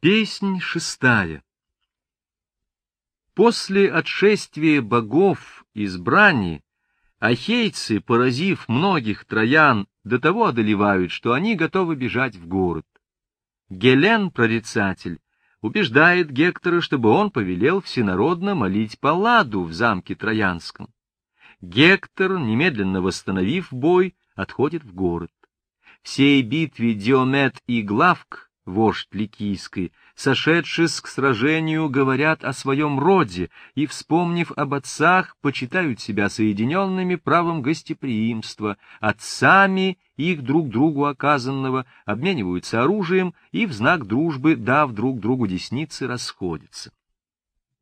Песнь шестая После отшествия богов из брани, ахейцы, поразив многих троян, до того одолевают, что они готовы бежать в город. Гелен, прорицатель, убеждает Гектора, чтобы он повелел всенародно молить Палладу в замке Троянском. Гектор, немедленно восстановив бой, отходит в город. В сей битве Диомет и Главк вождь Ликийской, сошедшись к сражению, говорят о своем роде и, вспомнив об отцах, почитают себя соединенными правом гостеприимства, отцами их друг другу оказанного, обмениваются оружием и в знак дружбы, дав друг другу десницы, расходятся.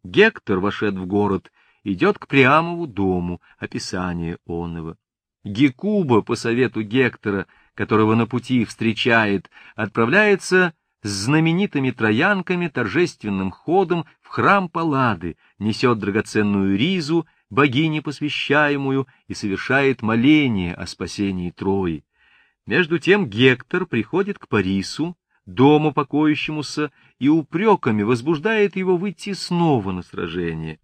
Гектор, вошед в город, идет к Приамову дому, описание онного. Гекуба, по совету Гектора, которого на пути встречает, отправляется с знаменитыми троянками торжественным ходом в храм Паллады, несет драгоценную ризу, богине посвящаемую, и совершает моление о спасении Трои. Между тем Гектор приходит к Парису, дому покоящемуся, и упреками возбуждает его выйти снова на сражение.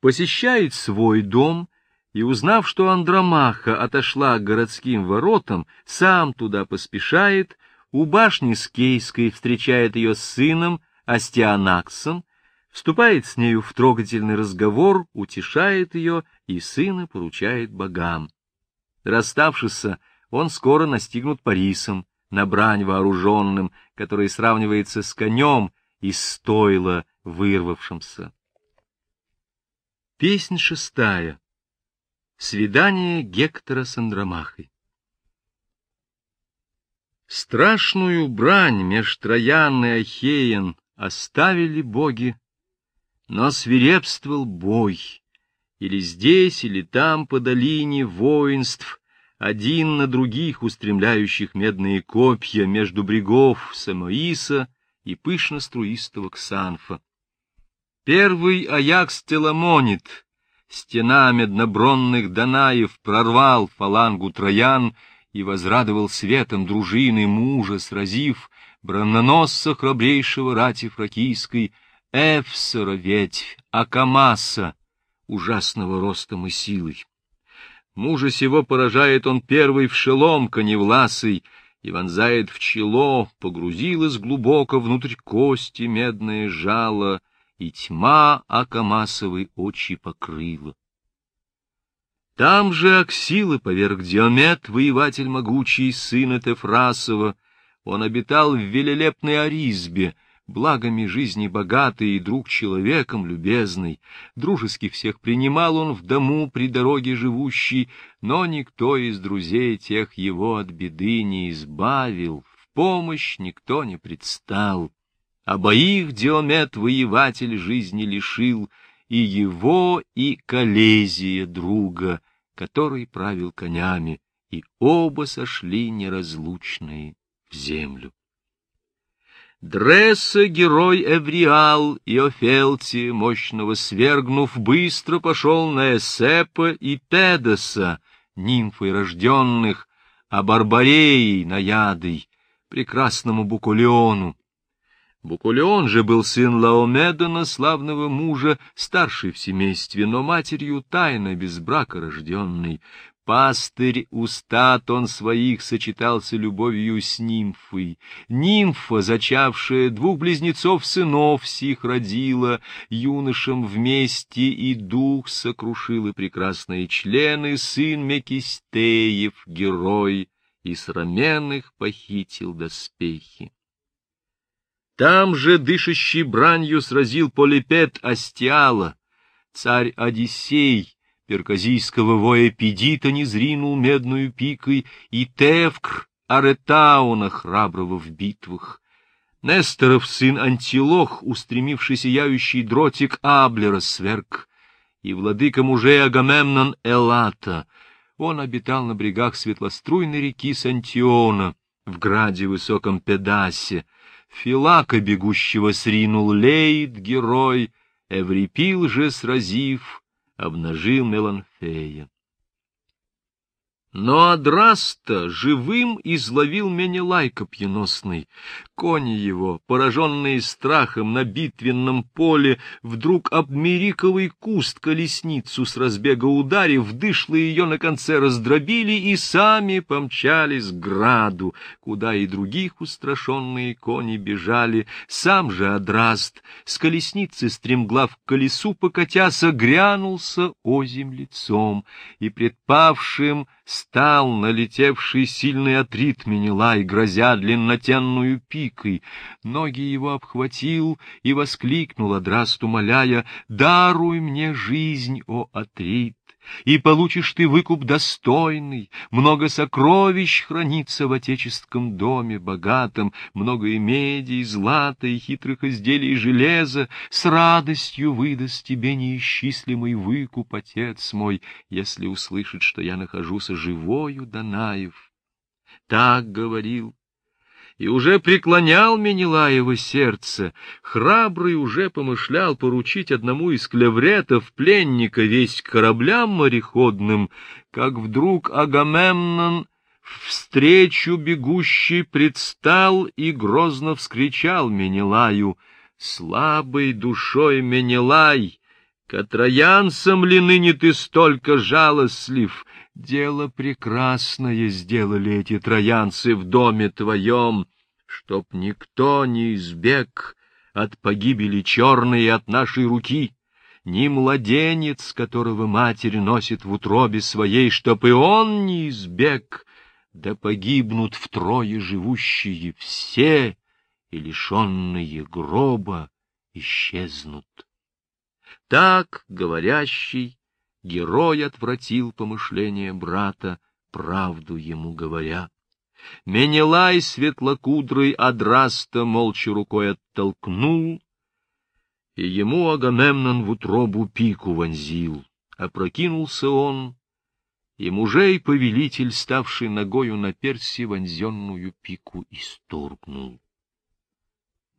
Посещает свой дом — и, узнав, что Андромаха отошла к городским воротам, сам туда поспешает, у башни Скейской встречает ее с сыном Астианаксом, вступает с нею в трогательный разговор, утешает ее и сына поручает богам. Расставшись, он скоро настигнут Парисом, на брань вооруженным, который сравнивается с конем из стойла вырвавшимся. Песнь шестая Свидание Гектора с Андромахой Страшную брань меж Троян и Ахеен оставили боги, но свирепствовал бой, или здесь, или там по долине воинств, один на других устремляющих медные копья между брегов Самоиса и пышно-струистого Ксанфа. Первый Аякс Теламонит — стена меднобронных Данаев прорвал фалангу троян и возрадовал светом дружины мужа, сразив брононосца храбрейшего рати фракийской, Эфсора ветвь, Акамаса, ужасного ростом и силой. Мужа сего поражает он первый в шелом коневласый, и вонзает в чело, погрузилась глубоко внутрь кости медное жало, и тьма Акамасовой очи покрыла. Там же Аксилы поверг Диомет, воеватель могучий, сына Тефрасова. Он обитал в велелепной Аризбе, благами жизни богатый и друг человеком любезный. Дружески всех принимал он в дому при дороге живущий, но никто из друзей тех его от беды не избавил, в помощь никто не предстал. Обоих Диомет воеватель жизни лишил, и его, и Колезия друга, который правил конями, и оба сошли неразлучные в землю. Дресса, герой Эвриал и Офелти, мощного свергнув, быстро пошел на Эсепа и Педоса, нимфой рожденных, а Барбареей наядой, прекрасному Букулеону, Букулеон же был сын Лаомедона, славного мужа, старший в семействе, но матерью тайно без брака рожденный. Пастырь устат он своих сочетался любовью с нимфой. Нимфа, зачавшая двух близнецов сынов сих родила, юношам вместе и дух сокрушил и прекрасные члены, сын Мекистеев, герой, и с раменных похитил доспехи. Там же дышащий бранью сразил Полипет Астиала. Царь Одиссей перказийского воя Педита не зринул медную пикой, и Тевкр Аретауна храброго в битвах. Несторов сын Антилох, устремивший сияющий дротик Аблера сверг, и владыка мужей Агамемнон Элата. Он обитал на брегах светлоструйной реки Сантиона, в граде высоком Педасе, Филака бегущего сринул Лейд, герой, Эврипил же, сразив, обнажил Меланфея. Но Адраста живым изловил Менелай копьеносный. Кони его, пораженные страхом на битвенном поле, вдруг об мириковый куст колесницу с разбега ударив, дышло ее на конце раздробили и сами помчались к граду, куда и других устрашенные кони бежали. Сам же Адраст с колесницы стремглав к колесу покатяся грянулся озим лицом и предпавшим стал налетевший сильный отрит Менелай, грозя длиннотенную пикой. Ноги его обхватил и воскликнул Адрасту, моляя, «Даруй мне жизнь, о Атрит!» И получишь ты выкуп достойный, много сокровищ хранится в отеческом доме богатом, много и меди, и злата, и хитрых изделий железа, с радостью выдаст тебе неисчислимый выкуп, отец мой, если услышит, что я нахожусь живою, Данаев. Так говорил и уже преклонял Менелаево сердце, храбрый уже помышлял поручить одному из клевретов пленника весь кораблям мореходным, как вдруг Агамемнон встречу бегущий предстал и грозно вскричал Менелаю, «Слабой душой Менелай, к троянцам ли ныне ты столько жалостлив?» Дело прекрасное сделали эти троянцы в доме твоем, чтоб никто не избег от погибели черной от нашей руки, ни младенец, которого матерь носит в утробе своей, чтоб и он не избег, да погибнут втрое живущие все, и лишенные гроба исчезнут. Так говорящий герой отвратил помышления брата, правду ему говоря. Менелай светлокудрый Адраста молча рукой оттолкнул, и ему Агамемнон в утробу пику вонзил. Опрокинулся он, и мужей повелитель, ставший ногою на перси, вонзенную пику исторгнул.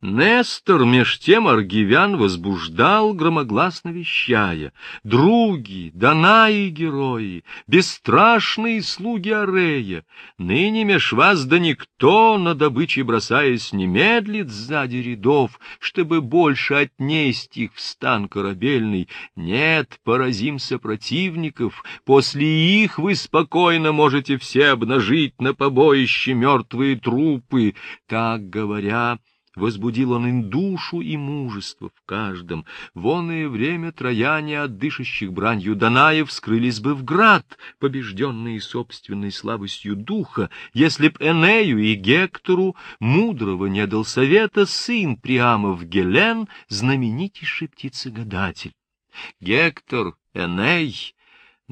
Нестор меж тем аргивян возбуждал, громогласно вещая. Други, Данаи герои, бесстрашные слуги Арея, ныне меж вас да никто, на добыче бросаясь, не медлит сзади рядов, чтобы больше отнесть их в стан корабельный. Нет, поразимся противников, после их вы спокойно можете все обнажить на побоище мертвые трупы. Так говоря, Возбудил он им душу и мужество в каждом. Вонное время трояне от дышащих бранью Данаев скрылись бы в град, побежденные собственной слабостью духа, если б Энею и Гектору мудрого не дал совета сын Приамов Гелен, знаменитейший птицегадатель. Гектор, Эней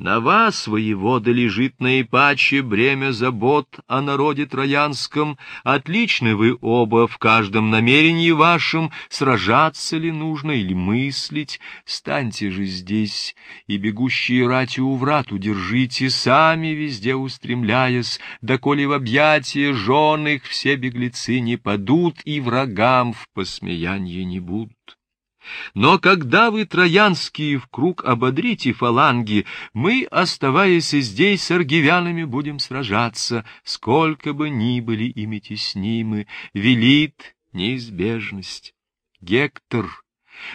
на вас, воевода, лежит наипаче бремя забот о народе троянском. Отличны вы оба в каждом намерении вашем, сражаться ли нужно или мыслить. Станьте же здесь, и бегущие ратью у врат удержите, сами везде устремляясь, доколе в объятия жен их все беглецы не падут и врагам в посмеянье не будут. Но когда вы, троянские, в круг ободрите фаланги, мы, оставаясь здесь с аргивянами, будем сражаться, сколько бы ни были ими теснимы, велит неизбежность. Гектор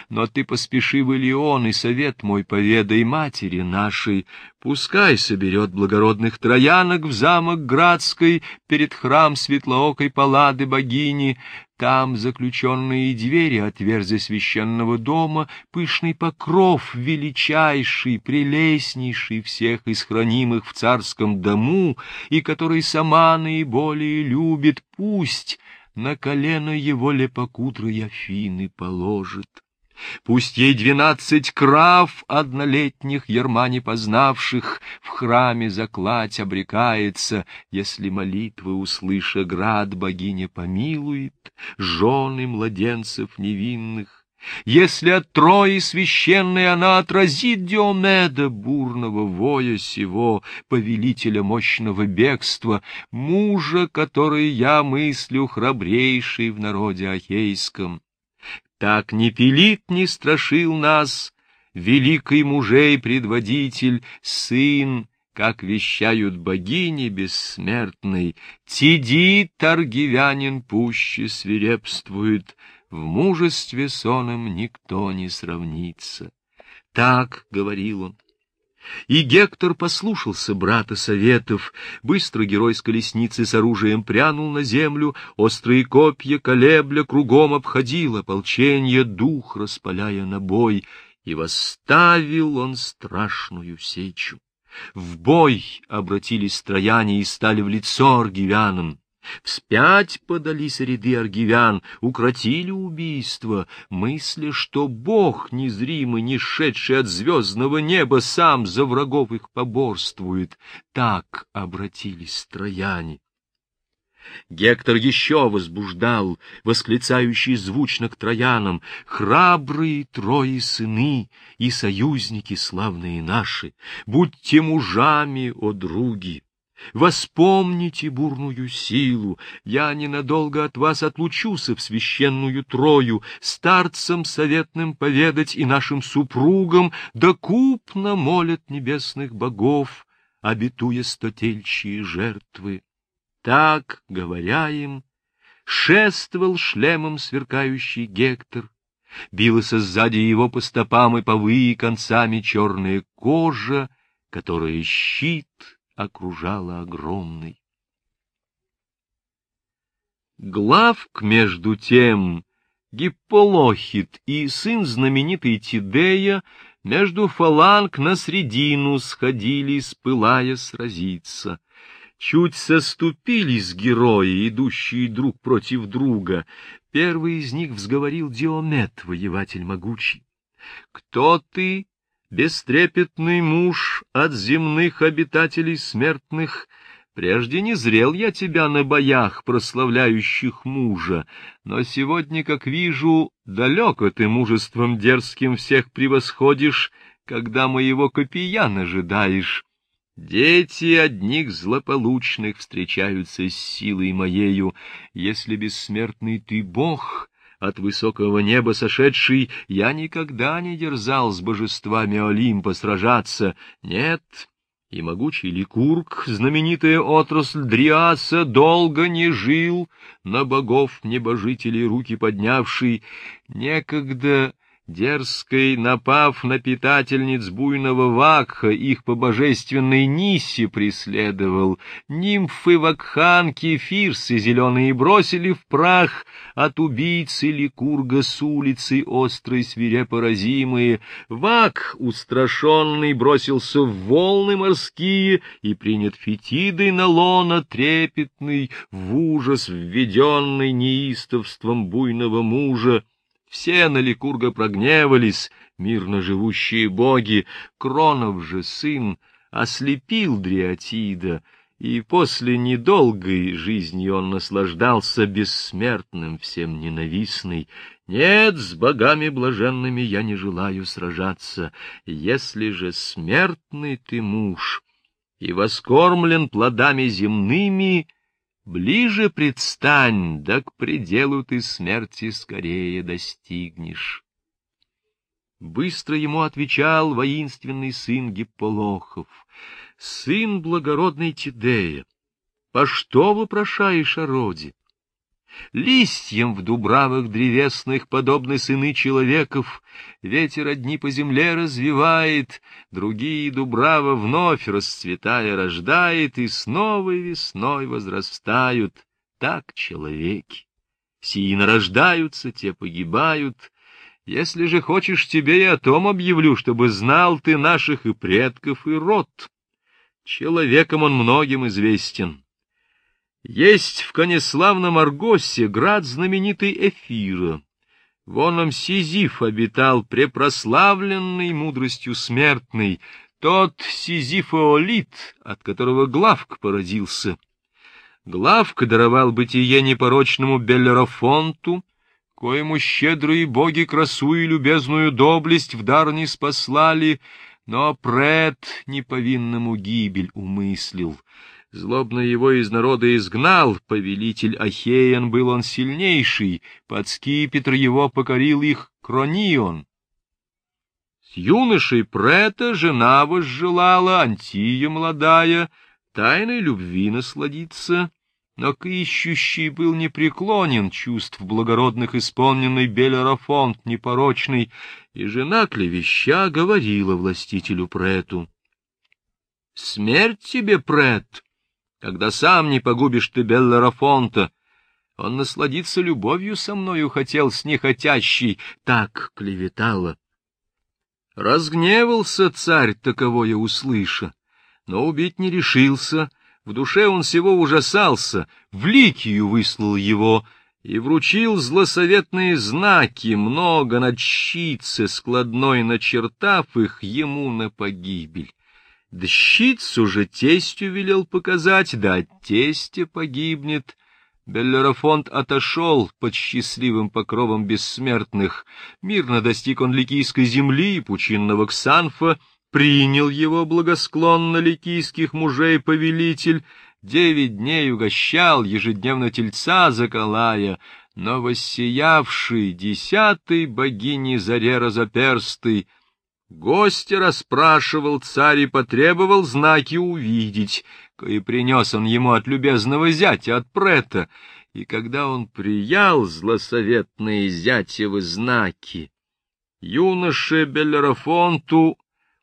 но ты поспеши в Илион, и совет мой поведай матери нашей. Пускай соберет благородных троянок в замок Градской перед храм светлоокой палады богини. Там заключенные двери отверзя священного дома, пышный покров величайший, прелестнейший всех из хранимых в царском дому, и который сама наиболее любит, пусть на колено его лепокутры Афины положит. Пусть ей двенадцать крав однолетних, ерма не познавших, в храме закладь обрекается, если молитвы, услыша град, богиня помилует, жены младенцев невинных. Если от Трои священной она отразит Диомеда, бурного воя сего, повелителя мощного бегства, мужа, который я мыслю храбрейший в народе ахейском, так не пилит, не страшил нас, великий мужей предводитель, сын как вещают богини бессмертной, Тиди торгивянин пуще свирепствует, В мужестве соном никто не сравнится. Так говорил он. И Гектор послушался брата советов. Быстро герой с колесницы с оружием прянул на землю, острые копья колебля кругом обходил ополченье, дух распаляя на бой, и восставил он страшную сечу. В бой обратились трояне и стали в лицо аргивянам. Вспять подались ряды аргивян, укротили убийство, мысля, что Бог незримый, не шедший от звездного неба, сам за врагов их поборствует. Так обратились трояне. Гектор еще возбуждал, восклицающий звучно к троянам, «Храбрые трои сыны и союзники славные наши, будьте мужами, о други!» Воспомните бурную силу, я ненадолго от вас отлучуся в священную Трою, старцам советным поведать и нашим супругам, да купно молят небесных богов, обетуя стотельчие жертвы. Так, говоря им, шествовал шлемом сверкающий Гектор, билась сзади его по стопам и повые концами черная кожа, которая щит — окружала огромный. Главк, между тем, Гипполохит и сын знаменитой Тидея между фаланг на средину сходили, спылая сразиться. Чуть соступились герои, идущие друг против друга. Первый из них взговорил Диомет, воеватель могучий. — Кто ты бестрепетный муж от земных обитателей смертных, прежде не зрел я тебя на боях, прославляющих мужа, но сегодня, как вижу, далеко ты мужеством дерзким всех превосходишь, когда моего копия нажидаешь. Дети одних злополучных встречаются с силой моею, если бессмертный ты бог, от высокого неба сошедший, я никогда не дерзал с божествами Олимпа сражаться. Нет, и могучий Ликург, знаменитая отрасль Дриаса, долго не жил, на богов небожителей руки поднявший, некогда Дерзкой, напав на питательниц буйного вакха, их по божественной Нисе преследовал. Нимфы вакханки фирсы зеленые бросили в прах, от убийцы Ликурга с улицы острой свирепо разимые. Вак, устрашенный, бросился в волны морские и принят фетидой на лона трепетный, в ужас введенный неистовством буйного мужа. Все на Ликурга прогневались, мирно живущие боги. Кронов же сын ослепил Дриатида, и после недолгой жизни он наслаждался бессмертным, всем ненавистный. Нет, с богами блаженными я не желаю сражаться, если же смертный ты муж и воскормлен плодами земными, Ближе предстань, да к пределу ты смерти скорее достигнешь. Быстро ему отвечал воинственный сын Гипполохов, сын благородной Тидея. По что вопрошаешь о роде? Листьям в дубравах древесных подобны сыны человеков, ветер одни по земле развивает, другие дубрава вновь расцветая рождает, и с новой весной возрастают. Так человеки. Сии нарождаются, те погибают. Если же хочешь, тебе и о том объявлю, чтобы знал ты наших и предков, и род. Человеком он многим известен. Есть в конеславном Аргосе град знаменитый Эфира. Воном Сизиф обитал, препрославленный мудростью смертный, тот Сизифоолит, от которого Главк породился. Главк даровал бытие непорочному Беллерофонту, коему щедрые боги красу и любезную доблесть в дар не спаслали, но пред неповинному гибель умыслил. Злобно его из народа изгнал, повелитель Ахеян был он сильнейший, под скипетр его покорил их Кронион. юношей Прета жена возжелала, Антия молодая, тайной любви насладиться, но к ищущий был непреклонен чувств благородных исполненный Белерафонт непорочный, и жена клевеща говорила властителю Прету. — Смерть тебе, Прет, когда сам не погубишь ты Беллерафонта, он насладиться любовью со мною хотел с нехотящей, так клеветала. Разгневался царь, таковое услыша, но убить не решился, в душе он всего ужасался, в Ликию выслал его и вручил злосоветные знаки, много на щитце складной начертав их ему на погибель. Дщицу же тестю велел показать, да от тестя погибнет — Беллерафонт отошел под счастливым покровом бессмертных. Мирно достиг он ликийской земли, пучинного Ксанфа, принял его благосклонно ликийских мужей повелитель, девять дней угощал, ежедневно тельца заколая, но воссиявший десятый богини заре разоперстый, гостя расспрашивал царь и потребовал знаки увидеть — и принес он ему от любезного зятя, от прета, и когда он приял злосоветные зятевы знаки, юноше Белерафонту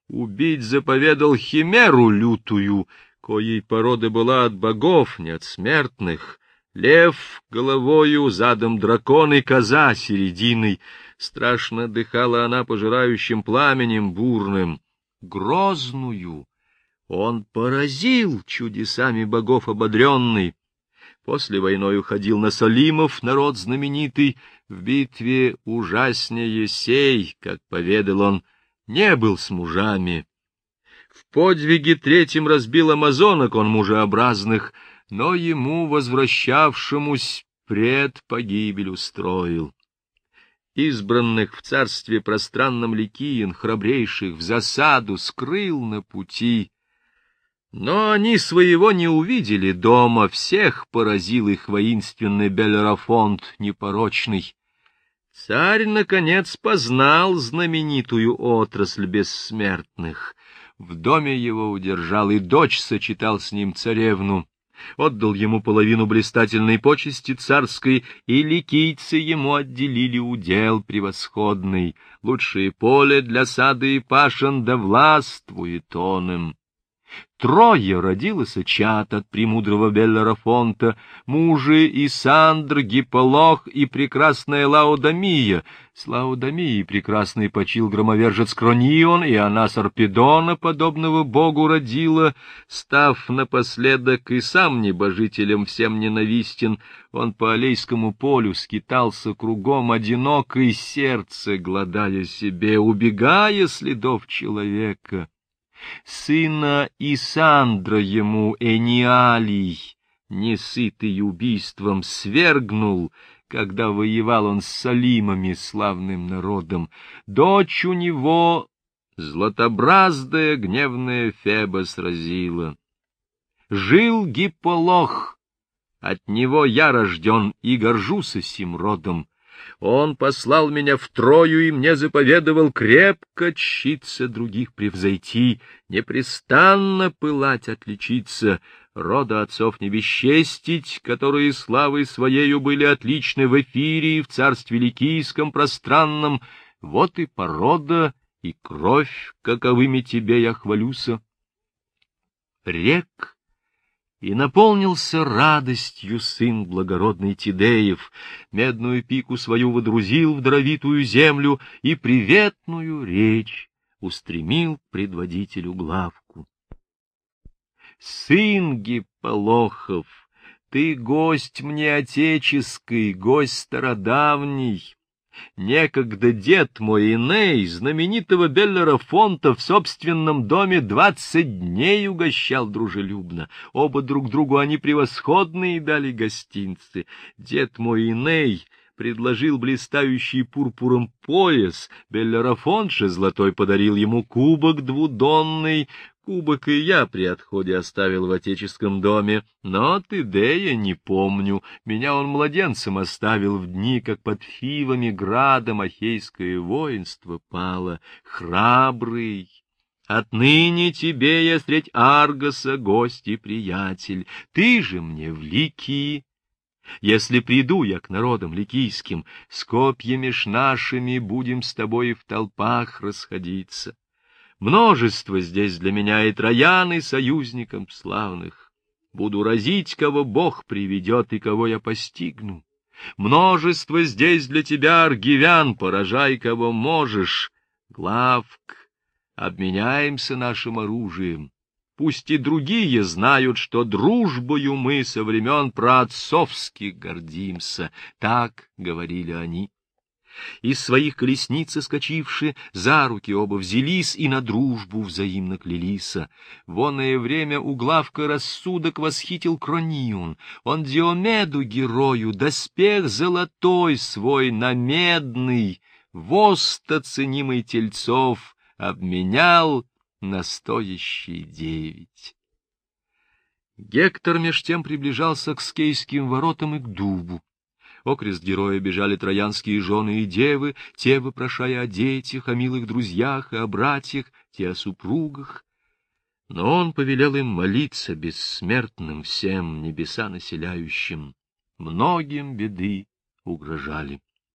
убить заповедал химеру лютую, коей породы была от богов, не от смертных, лев головою, задом дракон и коза серединой, страшно дыхала она пожирающим пламенем бурным, грозную, он поразил чудесами богов ободренный. После войной уходил на Салимов, народ знаменитый, в битве ужаснее сей, как поведал он, не был с мужами. В подвиге третьем разбил амазонок он мужеобразных, но ему, возвращавшемусь, пред погибель устроил. Избранных в царстве пространном Ликиен, храбрейших, в засаду скрыл на пути, но они своего не увидели дома, всех поразил их воинственный Белерафонт непорочный. Царь, наконец, познал знаменитую отрасль бессмертных. В доме его удержал, и дочь сочетал с ним царевну. Отдал ему половину блистательной почести царской, и ликийцы ему отделили удел превосходный. Лучшее поле для сада и пашен да властвует он им. Трое родилось чат от премудрого Беллерафонта, мужи Исандр, Гиполох и прекрасная Лаудамия. С Лаудамией прекрасный почил громовержец Кронион, и она Сарпедона, подобного богу, родила, став напоследок и сам небожителем всем ненавистен, он по Алейскому полю скитался кругом одинокой сердце, гладая себе, убегая следов человека сына Исандра ему Эниалий, несытый убийством, свергнул, когда воевал он с Салимами, славным народом. Дочь у него златобраздая гневная Феба сразила. Жил Гипполох, от него я рожден и горжусь сим родом. Он послал меня в Трою и мне заповедовал крепко читься других превзойти, непрестанно пылать отличиться, рода отцов не бесчестить, которые славой своею были отличны в эфире и в царстве ликийском пространном, вот и порода, и кровь, каковыми тебе я хвалюся. Рек и наполнился радостью сын благородный Тидеев, медную пику свою водрузил в дровитую землю и приветную речь устремил предводителю главку. Сын Гиполохов, ты гость мне отеческий, гость стародавний, Некогда дед мой Иней, знаменитого Беллера Фонта, в собственном доме двадцать дней угощал дружелюбно. Оба друг другу они превосходные дали гостинцы. Дед мой Иней предложил блистающий пурпуром пояс, Беллерафон же золотой подарил ему кубок двудонный, Кубок и я при отходе оставил в отеческом доме, но ты, Дея, не помню. Меня он младенцем оставил в дни, как под Фивами градом Ахейское воинство пало. Храбрый! Отныне тебе я средь Аргоса гость и приятель, ты же мне в лики. Если приду я к народам ликийским, с копьями ж нашими будем с тобой в толпах расходиться. Множество здесь для меня и троян, и союзникам славных. Буду разить, кого Бог приведет и кого я постигну. Множество здесь для тебя, аргивян, поражай, кого можешь. Главк, обменяемся нашим оружием. Пусть и другие знают, что дружбою мы со времен праотцовских гордимся. Так говорили они. Из своих колесниц скачивши, за руки оба взялись и на дружбу взаимно клялися. Вонное время у главка рассудок восхитил Крониун. Он Диомеду герою доспех золотой свой на медный, воста ценимый тельцов, обменял на стоящие девять. Гектор меж тем приближался к скейским воротам и к дубу. Окрест героя бежали троянские жены и девы, те вопрошая о детях, о милых друзьях и о братьях, те о супругах. Но он повелел им молиться бессмертным всем небеса населяющим. Многим беды угрожали.